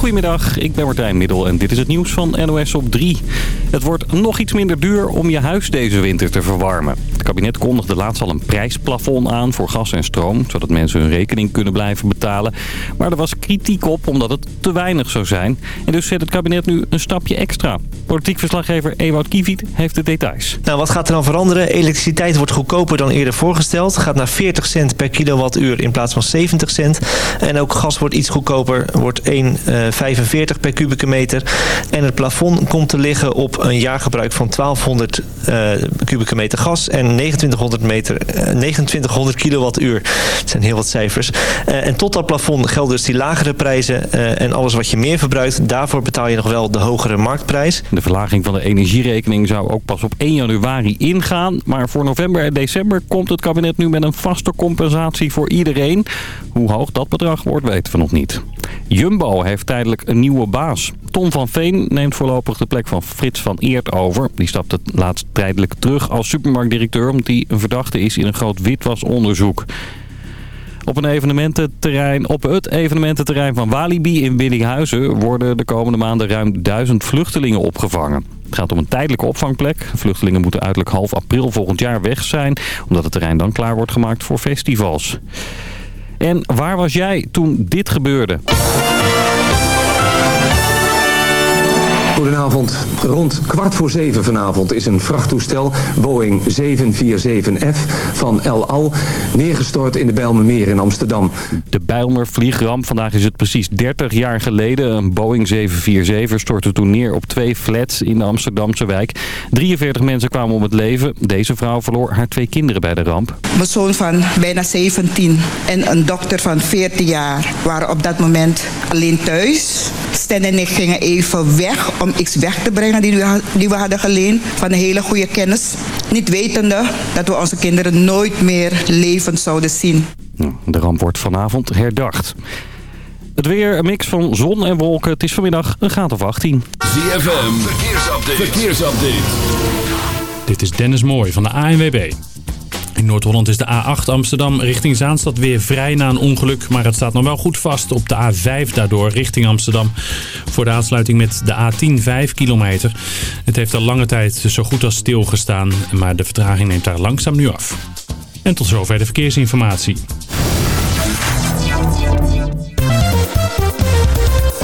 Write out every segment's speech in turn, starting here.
Goedemiddag, ik ben Martijn Middel en dit is het nieuws van NOS op 3. Het wordt nog iets minder duur om je huis deze winter te verwarmen. Het kabinet kondigde laatst al een prijsplafond aan voor gas en stroom... zodat mensen hun rekening kunnen blijven betalen. Maar er was kritiek op omdat het te weinig zou zijn. En dus zet het kabinet nu een stapje extra. Politiek verslaggever Ewout Kiviet heeft de details. Nou, wat gaat er dan veranderen? Elektriciteit wordt goedkoper dan eerder voorgesteld. Gaat naar 40 cent per kilowattuur in plaats van 70 cent. En ook gas wordt iets goedkoper, wordt 1,45 per kubieke meter. En het plafond komt te liggen op een jaargebruik van 1200 uh, kubieke meter gas en 2900, meter, uh, 2900 kilowattuur. Dat zijn heel wat cijfers. Uh, en tot dat plafond gelden dus die lagere prijzen. en alles wat je meer verbruikt, daarvoor betaal je nog wel de hogere marktprijs. De verlaging van de energierekening zou ook pas op 1 januari ingaan. Maar voor november en december komt het kabinet nu met een vaste compensatie voor iedereen. Hoe hoog dat bedrag wordt, weten we nog niet. Jumbo heeft tijdelijk een nieuwe baas. Tom van Veen neemt voorlopig de plek van Frits van Eert over. Die stapte laatst tijdelijk terug als supermarktdirecteur... omdat hij een verdachte is in een groot witwasonderzoek. Op, een evenemententerrein, op het evenemententerrein van Walibi in Biddinghuizen... worden de komende maanden ruim duizend vluchtelingen opgevangen. Het gaat om een tijdelijke opvangplek. Vluchtelingen moeten uiterlijk half april volgend jaar weg zijn... omdat het terrein dan klaar wordt gemaakt voor festivals. En waar was jij toen dit gebeurde? Goedenavond. Rond kwart voor zeven vanavond is een vrachttoestel Boeing 747F van El Al neergestort in de Bijlmermeer in Amsterdam. De Bijlmer vliegramp, vandaag is het precies 30 jaar geleden. Een Boeing 747 stortte toen neer op twee flats in de Amsterdamse wijk. 43 mensen kwamen om het leven. Deze vrouw verloor haar twee kinderen bij de ramp. Mijn zoon van bijna 17 en een dochter van 14 jaar waren op dat moment alleen thuis. Stan en ik gingen even weg om iets weg te brengen die we, die we hadden geleend van een hele goede kennis. Niet wetende dat we onze kinderen nooit meer levend zouden zien. De ramp wordt vanavond herdacht. Het weer, een mix van zon en wolken. Het is vanmiddag een graad of 18. ZFM, verkeersupdate. verkeersupdate. Dit is Dennis Mooij van de ANWB. In Noord-Holland is de A8 Amsterdam richting Zaanstad weer vrij na een ongeluk. Maar het staat nog wel goed vast op de A5 daardoor richting Amsterdam. Voor de aansluiting met de A10 5 kilometer. Het heeft al lange tijd zo goed als stilgestaan. Maar de vertraging neemt daar langzaam nu af. En tot zover de verkeersinformatie.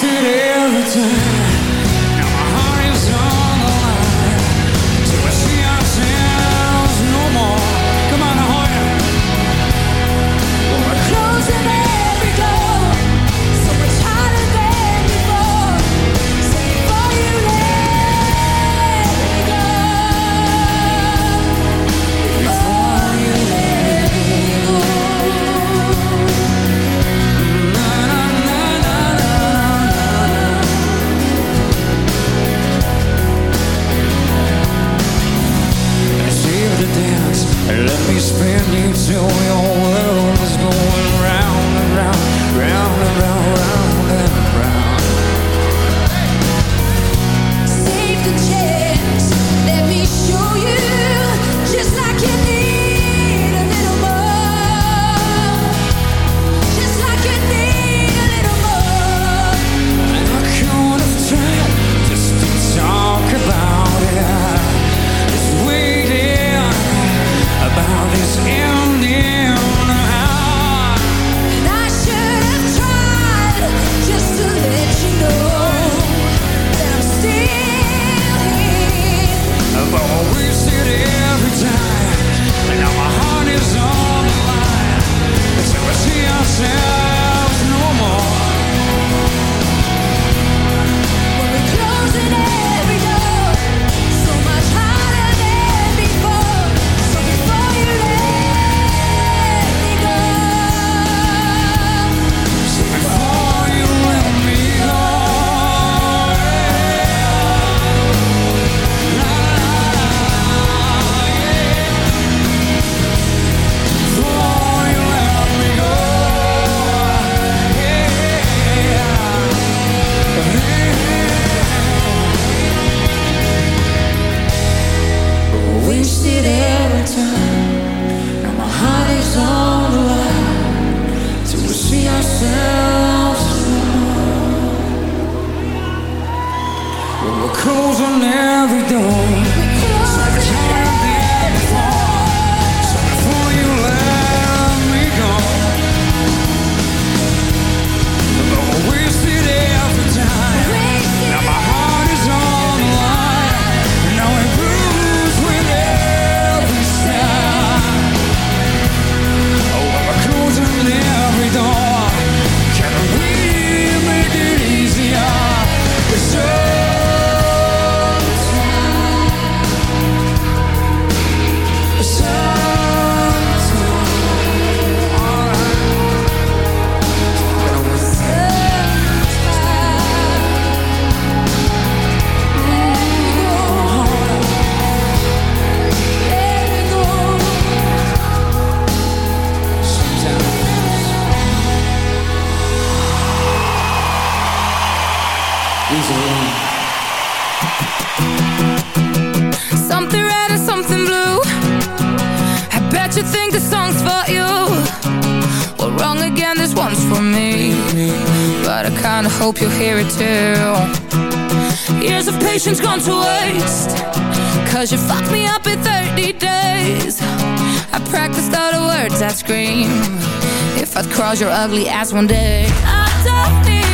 wasted every time gone to waste. Cause you fucked me up in 30 days. I practiced all the words I scream. If I'd cross your ugly ass one day. I don't need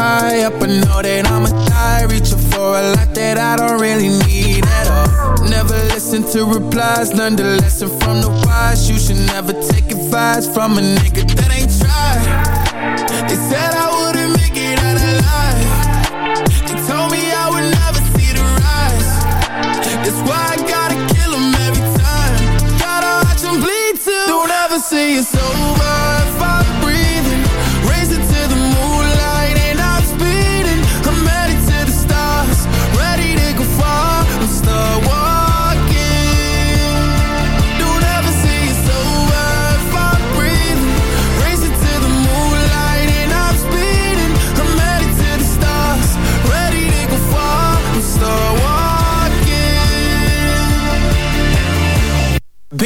high up, I know that I'ma die. Reaching for a lot that I don't really need at all. Never listen to replies, learn the lesson from the wise. You should never take advice from a nigga that ain't tried. They said I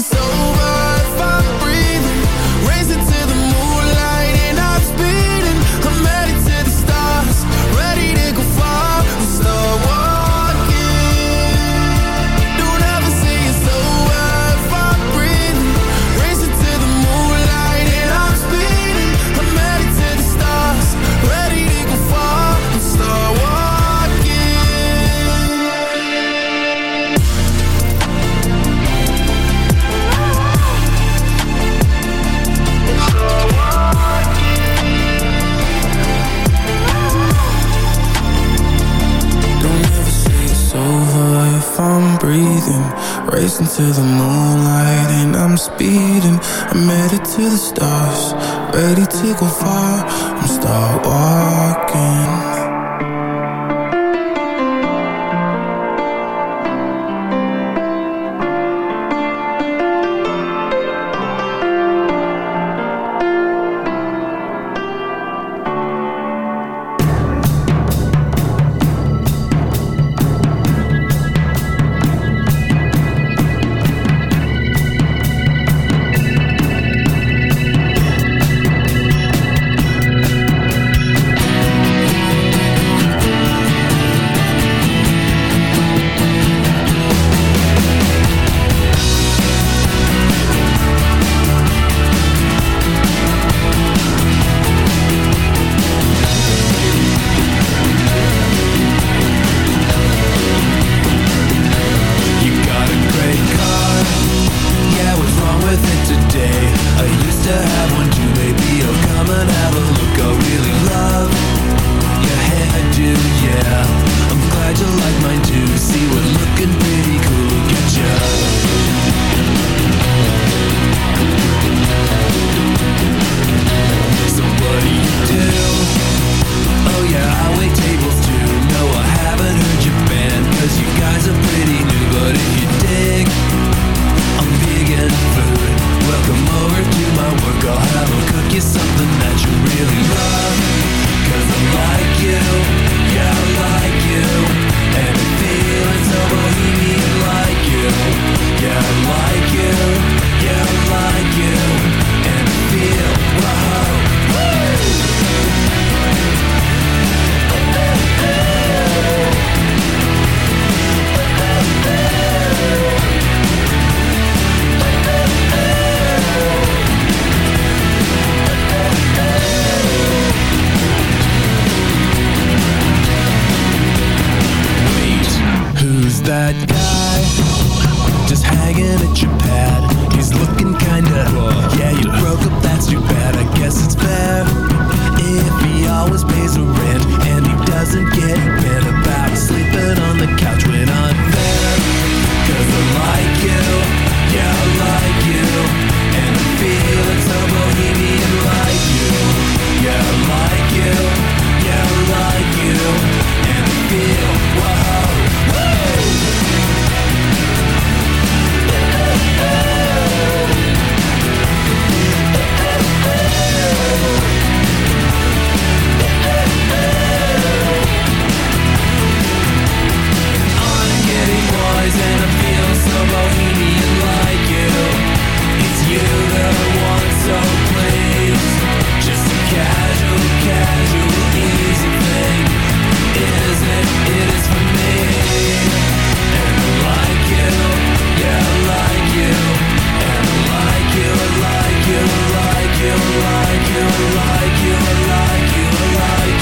so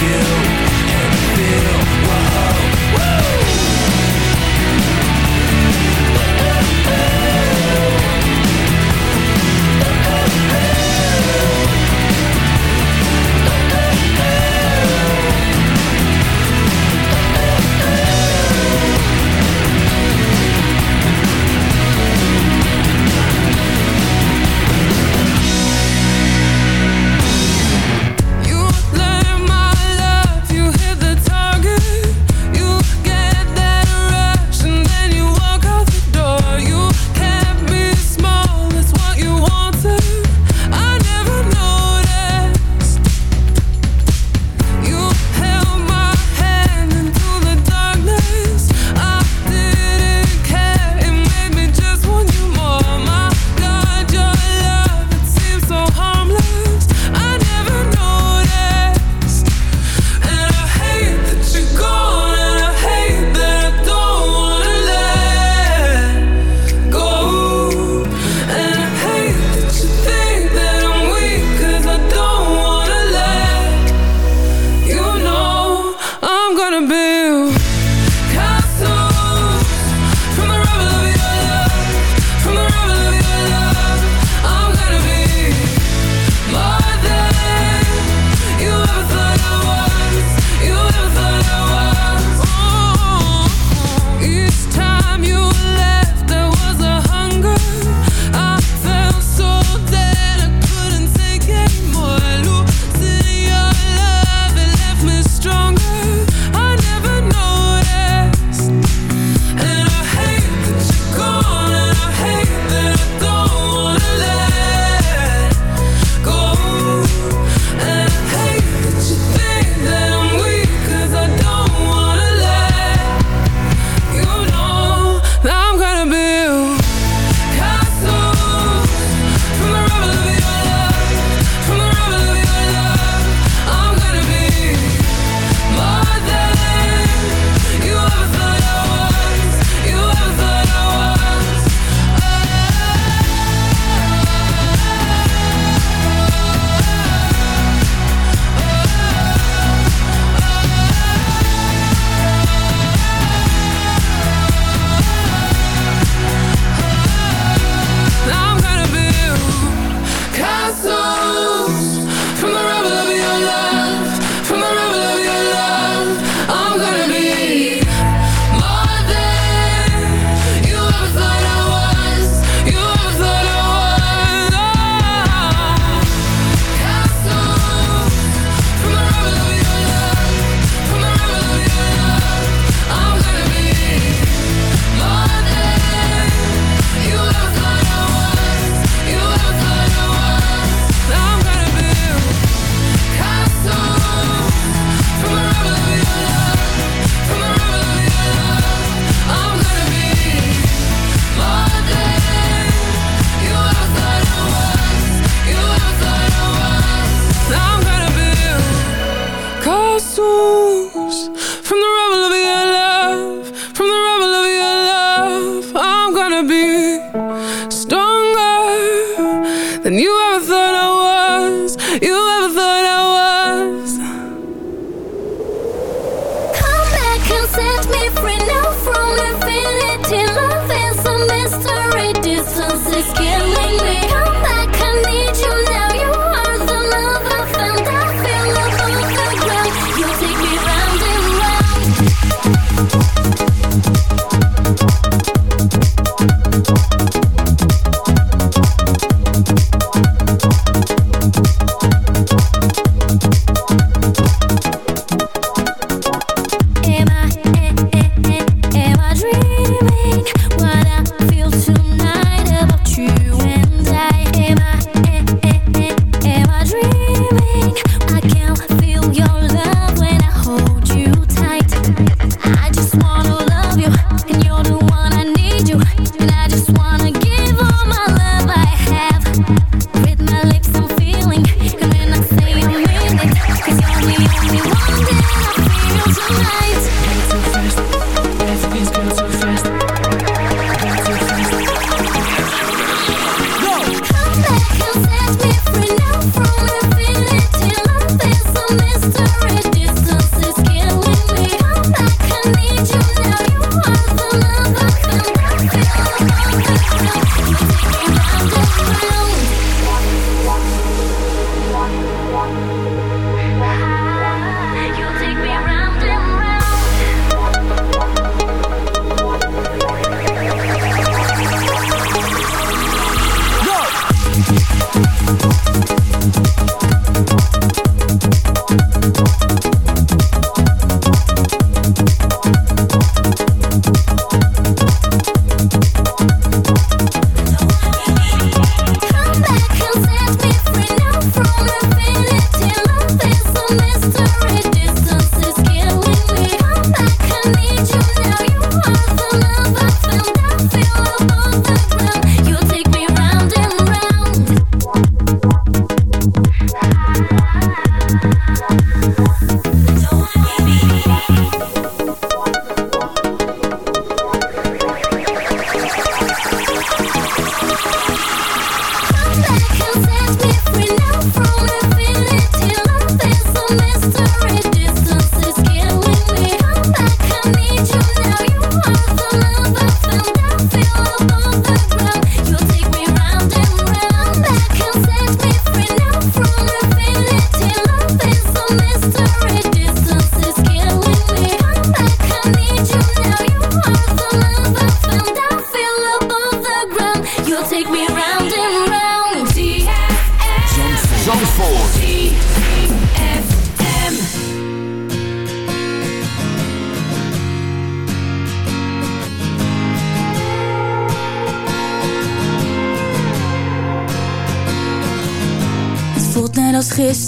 you and feel whoa, whoa.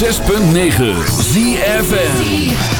106.9 ZFN